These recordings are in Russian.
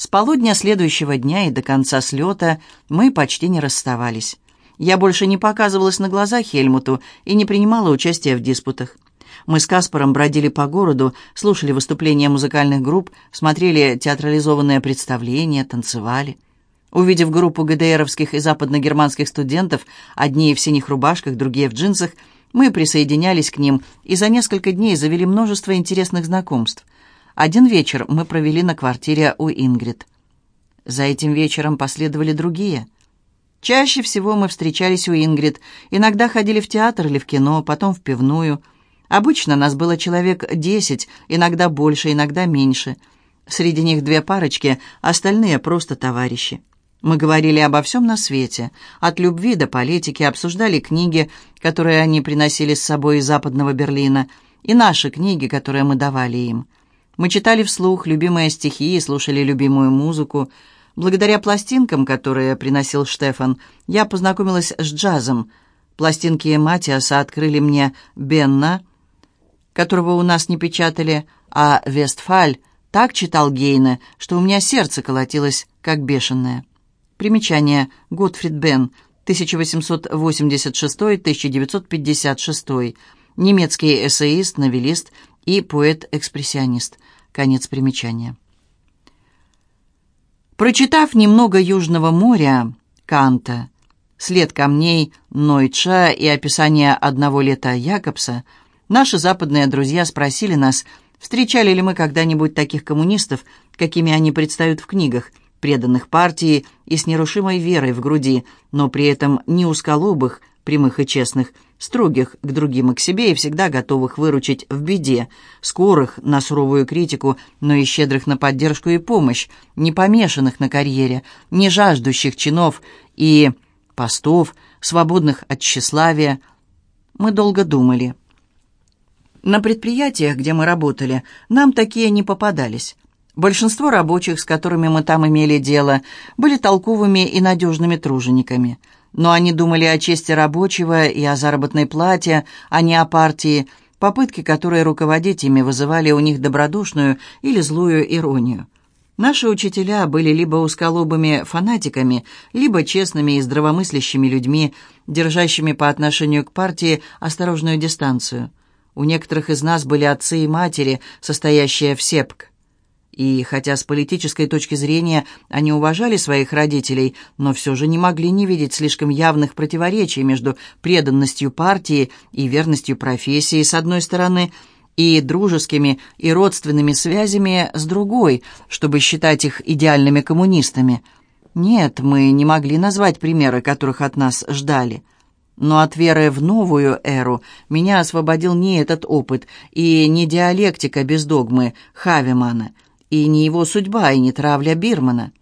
С полудня следующего дня и до конца слета мы почти не расставались. Я больше не показывалась на глаза Хельмуту и не принимала участия в диспутах. Мы с Каспаром бродили по городу, слушали выступления музыкальных групп, смотрели театрализованные представления, танцевали. Увидев группу ГДРовских и западногерманских студентов, одни в синих рубашках, другие в джинсах, мы присоединялись к ним и за несколько дней завели множество интересных знакомств. Один вечер мы провели на квартире у Ингрид. За этим вечером последовали другие. Чаще всего мы встречались у Ингрид, иногда ходили в театр или в кино, потом в пивную. Обычно нас было человек десять, иногда больше, иногда меньше. Среди них две парочки, остальные просто товарищи. Мы говорили обо всем на свете, от любви до политики, обсуждали книги, которые они приносили с собой из западного Берлина, и наши книги, которые мы давали им. Мы читали вслух любимые стихи и слушали любимую музыку. Благодаря пластинкам, которые приносил Штефан, я познакомилась с джазом. Пластинки Матиаса открыли мне Бенна, которого у нас не печатали, а Вестфаль так читал Гейна, что у меня сердце колотилось, как бешеное. Примечание. Готфрид Бен, 1886-1956. Немецкий эссеист, новеллист и поэт-экспрессионист. Конец примечания. Прочитав немного Южного моря Канта, след камней Нойча и описание одного лета Якобса, наши западные друзья спросили нас, встречали ли мы когда-нибудь таких коммунистов, какими они предстают в книгах, преданных партии и с нерушимой верой в груди, но при этом не узколобых, прямых и честных, строгих к другим и к себе и всегда готовых выручить в беде, скорых на суровую критику, но и щедрых на поддержку и помощь, не помешанных на карьере, не жаждущих чинов и постов, свободных от тщеславия. Мы долго думали. На предприятиях, где мы работали, нам такие не попадались. Большинство рабочих, с которыми мы там имели дело, были толковыми и надежными тружениками. Но они думали о чести рабочего и о заработной плате, а не о партии, попытки которые руководить ими вызывали у них добродушную или злую иронию. Наши учителя были либо узколобыми фанатиками, либо честными и здравомыслящими людьми, держащими по отношению к партии осторожную дистанцию. У некоторых из нас были отцы и матери, состоящие в сепк. И хотя с политической точки зрения они уважали своих родителей, но все же не могли не видеть слишком явных противоречий между преданностью партии и верностью профессии с одной стороны и дружескими и родственными связями с другой, чтобы считать их идеальными коммунистами. Нет, мы не могли назвать примеры, которых от нас ждали. Но от веры в новую эру меня освободил не этот опыт и не диалектика без догмы Хавимана – и не его судьба, и не травля Бирмана.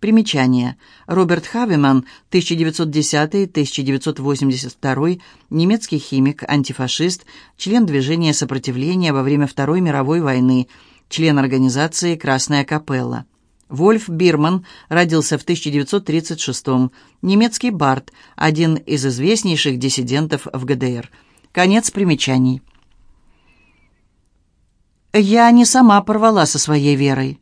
Примечание. Роберт Хавеман, 1910-1982, немецкий химик, антифашист, член движения сопротивления во время Второй мировой войны, член организации «Красная капелла». Вольф Бирман родился в 1936 немецкий бард, один из известнейших диссидентов в ГДР. Конец примечаний. Я не сама порвала со своей верой.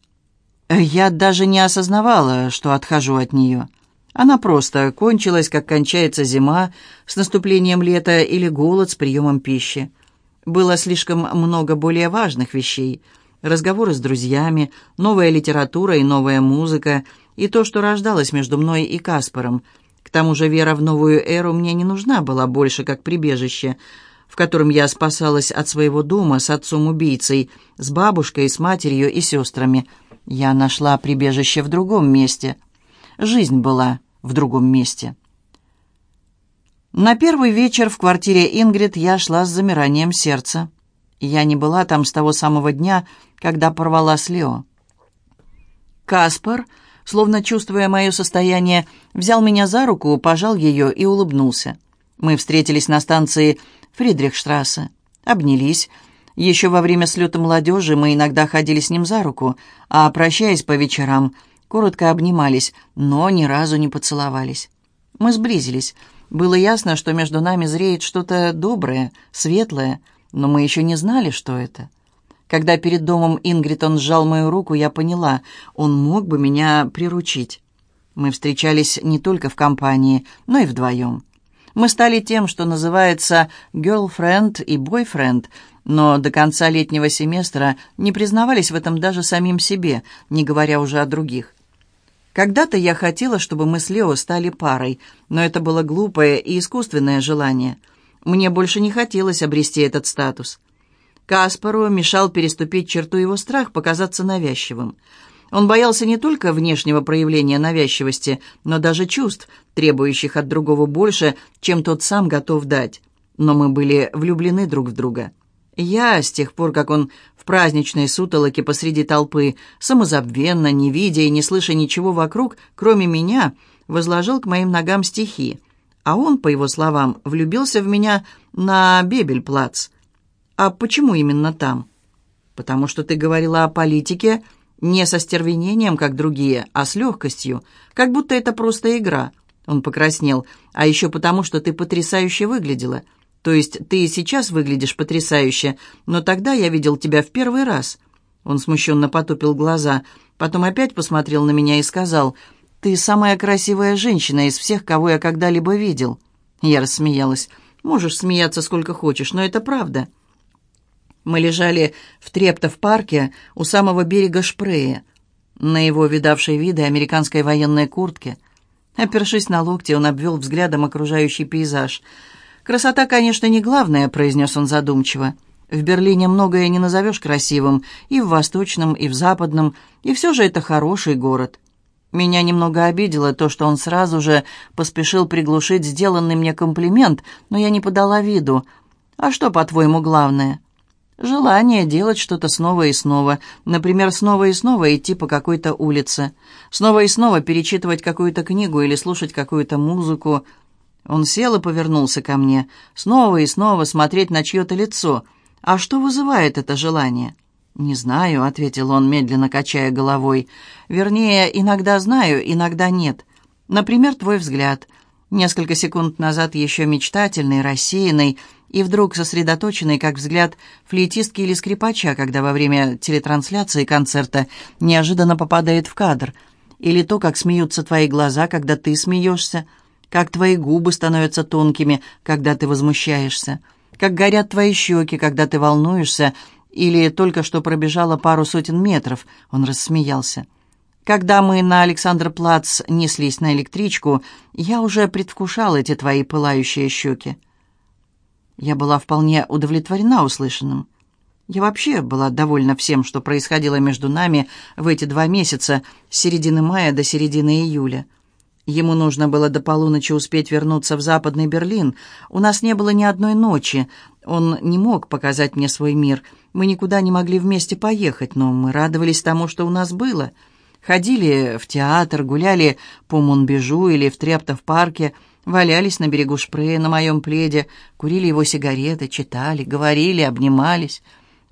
Я даже не осознавала, что отхожу от нее. Она просто кончилась, как кончается зима с наступлением лета или голод с приемом пищи. Было слишком много более важных вещей. Разговоры с друзьями, новая литература и новая музыка, и то, что рождалось между мной и Каспаром. К тому же вера в новую эру мне не нужна была больше как прибежище — в котором я спасалась от своего дома с отцом-убийцей, с бабушкой, с матерью и сестрами. Я нашла прибежище в другом месте. Жизнь была в другом месте. На первый вечер в квартире Ингрид я шла с замиранием сердца. Я не была там с того самого дня, когда порвала с Лео. Каспар, словно чувствуя мое состояние, взял меня за руку, пожал ее и улыбнулся. Мы встретились на станции Фридрихштрассе. Обнялись. Еще во время слета молодежи мы иногда ходили с ним за руку, а, прощаясь по вечерам, коротко обнимались, но ни разу не поцеловались. Мы сблизились. Было ясно, что между нами зреет что-то доброе, светлое, но мы еще не знали, что это. Когда перед домом Ингрид он сжал мою руку, я поняла, он мог бы меня приручить. Мы встречались не только в компании, но и вдвоем. Мы стали тем, что называется «girlfriend» и «boyfriend», но до конца летнего семестра не признавались в этом даже самим себе, не говоря уже о других. Когда-то я хотела, чтобы мы с Лео стали парой, но это было глупое и искусственное желание. Мне больше не хотелось обрести этот статус. Каспару мешал переступить черту его страх показаться навязчивым. Он боялся не только внешнего проявления навязчивости, но даже чувств, требующих от другого больше, чем тот сам готов дать. Но мы были влюблены друг в друга. Я, с тех пор, как он в праздничной сутолоке посреди толпы, самозабвенно, не видя и не слыша ничего вокруг, кроме меня, возложил к моим ногам стихи. А он, по его словам, влюбился в меня на Бебельплац. А почему именно там? Потому что ты говорила о политике не со стервенением, как другие, а с легкостью, как будто это просто игра. Он покраснел. А еще потому, что ты потрясающе выглядела. То есть ты сейчас выглядишь потрясающе, но тогда я видел тебя в первый раз». Он смущенно потупил глаза, потом опять посмотрел на меня и сказал, «Ты самая красивая женщина из всех, кого я когда-либо видел». Я рассмеялась. «Можешь смеяться сколько хочешь, но это правда». Мы лежали в Трептов-парке у самого берега Шпрея, на его видавшей виды американской военной куртке. Опершись на локти, он обвел взглядом окружающий пейзаж – «Красота, конечно, не главное», — произнес он задумчиво. «В Берлине многое не назовешь красивым, и в Восточном, и в Западном, и все же это хороший город». Меня немного обидело то, что он сразу же поспешил приглушить сделанный мне комплимент, но я не подала виду. «А что, по-твоему, главное?» Желание делать что-то снова и снова. Например, снова и снова идти по какой-то улице. Снова и снова перечитывать какую-то книгу или слушать какую-то музыку. Он сел и повернулся ко мне, снова и снова смотреть на чье-то лицо. «А что вызывает это желание?» «Не знаю», — ответил он, медленно качая головой. «Вернее, иногда знаю, иногда нет. Например, твой взгляд. Несколько секунд назад еще мечтательный, рассеянный, и вдруг сосредоточенный, как взгляд флейтистки или скрипача, когда во время телетрансляции концерта неожиданно попадает в кадр. Или то, как смеются твои глаза, когда ты смеешься» как твои губы становятся тонкими, когда ты возмущаешься, как горят твои щеки, когда ты волнуешься, или только что пробежала пару сотен метров, он рассмеялся. Когда мы на Александр-Плац неслись на электричку, я уже предвкушал эти твои пылающие щеки. Я была вполне удовлетворена услышанным. Я вообще была довольна всем, что происходило между нами в эти два месяца, с середины мая до середины июля. Ему нужно было до полуночи успеть вернуться в Западный Берлин. У нас не было ни одной ночи. Он не мог показать мне свой мир. Мы никуда не могли вместе поехать, но мы радовались тому, что у нас было. Ходили в театр, гуляли по Монбежу или в Трептов-парке, валялись на берегу Шпрея на моем пледе, курили его сигареты, читали, говорили, обнимались.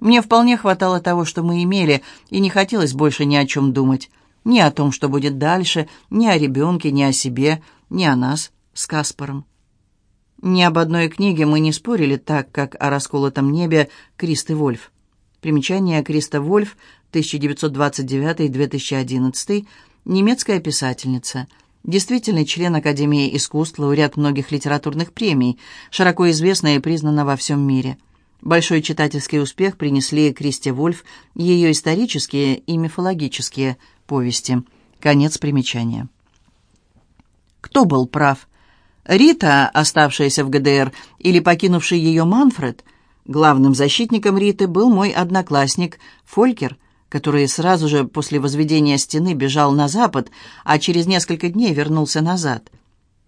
Мне вполне хватало того, что мы имели, и не хотелось больше ни о чем думать. Ни о том, что будет дальше, ни о ребенке, ни о себе, ни о нас с Каспаром. Ни об одной книге мы не спорили так, как о расколотом небе Кристы Вольф. Примечание Криста Вольф, 1929-2011, немецкая писательница, действительный член Академии искусств, лауреат многих литературных премий, широко известная и признана во всем мире. Большой читательский успех принесли Кристе Вольф ее исторические и мифологические повести. Конец примечания. Кто был прав? Рита, оставшаяся в ГДР, или покинувший ее Манфред? Главным защитником Риты был мой одноклассник Фолькер, который сразу же после возведения стены бежал на запад, а через несколько дней вернулся назад.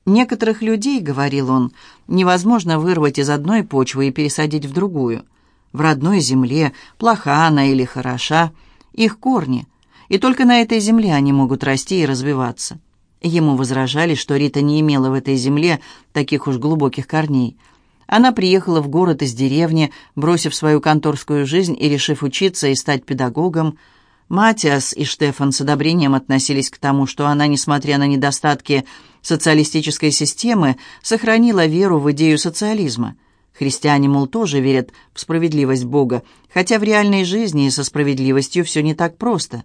«Некоторых людей, — говорил он, — невозможно вырвать из одной почвы и пересадить в другую. В родной земле, плоха она или хороша, их корни — и только на этой земле они могут расти и развиваться. Ему возражали, что Рита не имела в этой земле таких уж глубоких корней. Она приехала в город из деревни, бросив свою конторскую жизнь и решив учиться и стать педагогом. Матиас и Штефан с одобрением относились к тому, что она, несмотря на недостатки социалистической системы, сохранила веру в идею социализма. Христиане, мол, тоже верят в справедливость Бога, хотя в реальной жизни со справедливостью все не так просто.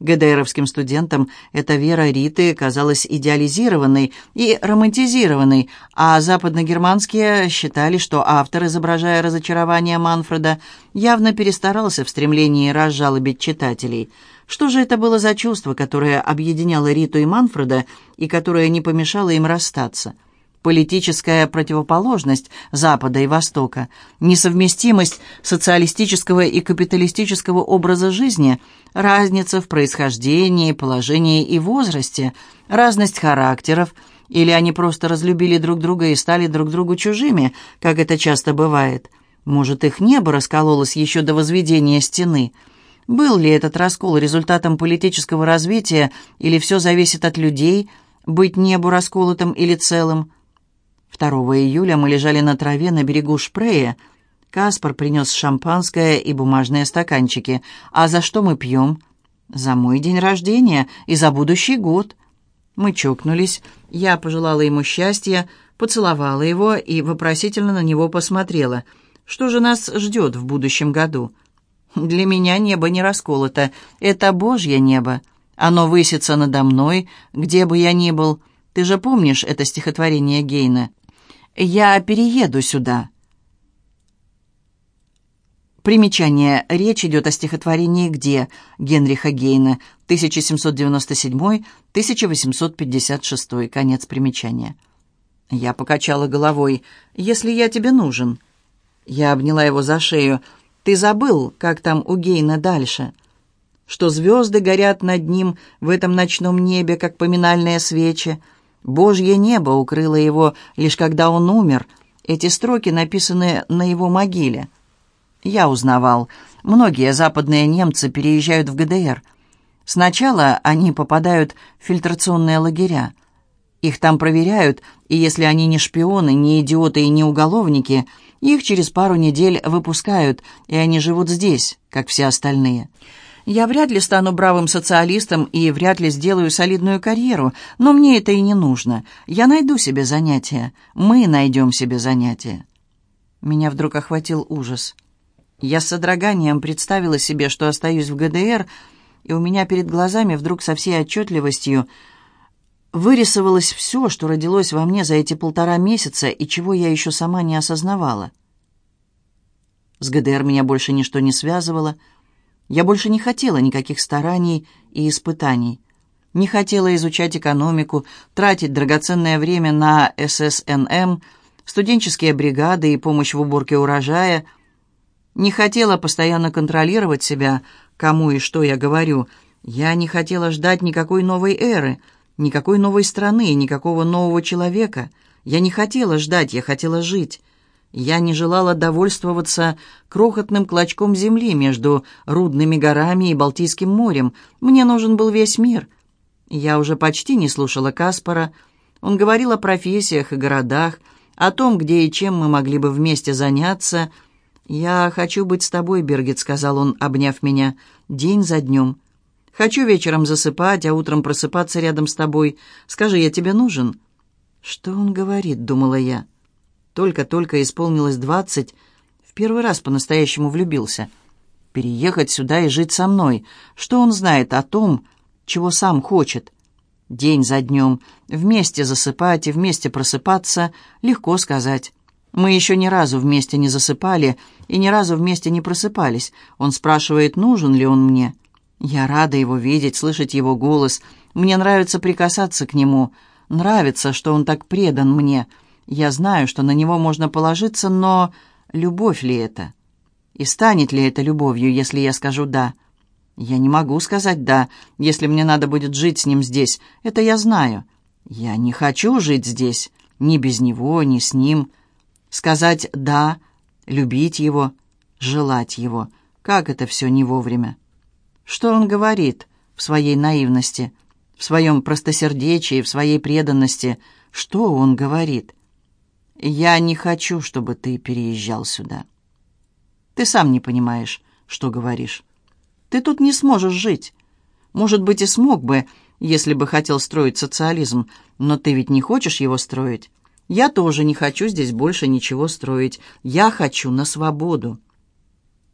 ГДРовским студентам эта вера Риты казалась идеализированной и романтизированной, а западногерманские считали, что автор, изображая разочарование Манфреда, явно перестарался в стремлении разжалобить читателей. Что же это было за чувство, которое объединяло Риту и Манфреда и которое не помешало им расстаться? Политическая противоположность Запада и Востока, несовместимость социалистического и капиталистического образа жизни, разница в происхождении, положении и возрасте, разность характеров, или они просто разлюбили друг друга и стали друг другу чужими, как это часто бывает. Может, их небо раскололось еще до возведения стены. Был ли этот раскол результатом политического развития, или все зависит от людей, быть небу расколотым или целым? 2 июля мы лежали на траве на берегу Шпрея. Каспар принес шампанское и бумажные стаканчики. «А за что мы пьем?» «За мой день рождения и за будущий год». Мы чокнулись. Я пожелала ему счастья, поцеловала его и вопросительно на него посмотрела. «Что же нас ждет в будущем году?» «Для меня небо не расколото. Это Божье небо. Оно высится надо мной, где бы я ни был. Ты же помнишь это стихотворение Гейна?» Я перееду сюда». Примечание. Речь идет о стихотворении «Где» Генриха Гейна, 1797-1856. Конец примечания. Я покачала головой. «Если я тебе нужен». Я обняла его за шею. «Ты забыл, как там у Гейна дальше?» что звезды горят над ним в этом ночном небе, как поминальные свечи, Божье небо укрыло его, лишь когда он умер. Эти строки написаны на его могиле. Я узнавал. Многие западные немцы переезжают в ГДР. Сначала они попадают в фильтрационные лагеря. Их там проверяют, и если они не шпионы, не идиоты и не уголовники, их через пару недель выпускают, и они живут здесь, как все остальные. Я вряд ли стану бравым социалистом и вряд ли сделаю солидную карьеру, но мне это и не нужно. Я найду себе занятие. Мы найдем себе занятие. Меня вдруг охватил ужас. Я с содроганием представила себе, что остаюсь в ГДР, и у меня перед глазами вдруг со всей отчетливостью вырисовалось все, что родилось во мне за эти полтора месяца и чего я еще сама не осознавала. С ГДР меня больше ничто не связывало — я больше не хотела никаких стараний и испытаний. Не хотела изучать экономику, тратить драгоценное время на ССНМ, студенческие бригады и помощь в уборке урожая. Не хотела постоянно контролировать себя, кому и что я говорю. Я не хотела ждать никакой новой эры, никакой новой страны, никакого нового человека. Я не хотела ждать, я хотела жить. Я не желала довольствоваться крохотным клочком земли между Рудными горами и Балтийским морем. Мне нужен был весь мир. Я уже почти не слушала Каспара. Он говорил о профессиях и городах, о том, где и чем мы могли бы вместе заняться. «Я хочу быть с тобой, Бергет», — сказал он, обняв меня, — «день за днем. Хочу вечером засыпать, а утром просыпаться рядом с тобой. Скажи, я тебе нужен?» «Что он говорит?» — думала я. Только-только исполнилось двадцать, в первый раз по-настоящему влюбился. Переехать сюда и жить со мной. Что он знает о том, чего сам хочет? День за днем, вместе засыпать и вместе просыпаться, легко сказать. Мы еще ни разу вместе не засыпали и ни разу вместе не просыпались. Он спрашивает, нужен ли он мне. Я рада его видеть, слышать его голос. Мне нравится прикасаться к нему. Нравится, что он так предан мне. Я знаю, что на него можно положиться, но любовь ли это? И станет ли это любовью, если я скажу «да»? Я не могу сказать «да», если мне надо будет жить с ним здесь. Это я знаю. Я не хочу жить здесь, ни без него, ни с ним. Сказать «да», любить его, желать его. Как это все не вовремя? Что он говорит в своей наивности, в своем простосердечии, в своей преданности? Что он говорит? Я не хочу, чтобы ты переезжал сюда. Ты сам не понимаешь, что говоришь. Ты тут не сможешь жить. Может быть, и смог бы, если бы хотел строить социализм, но ты ведь не хочешь его строить. Я тоже не хочу здесь больше ничего строить. Я хочу на свободу».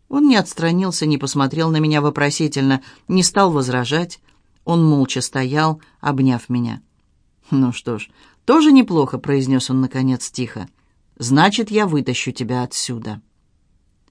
Он не отстранился, не посмотрел на меня вопросительно, не стал возражать. Он молча стоял, обняв меня. «Ну что ж, «Тоже неплохо», — произнес он наконец тихо. «Значит, я вытащу тебя отсюда».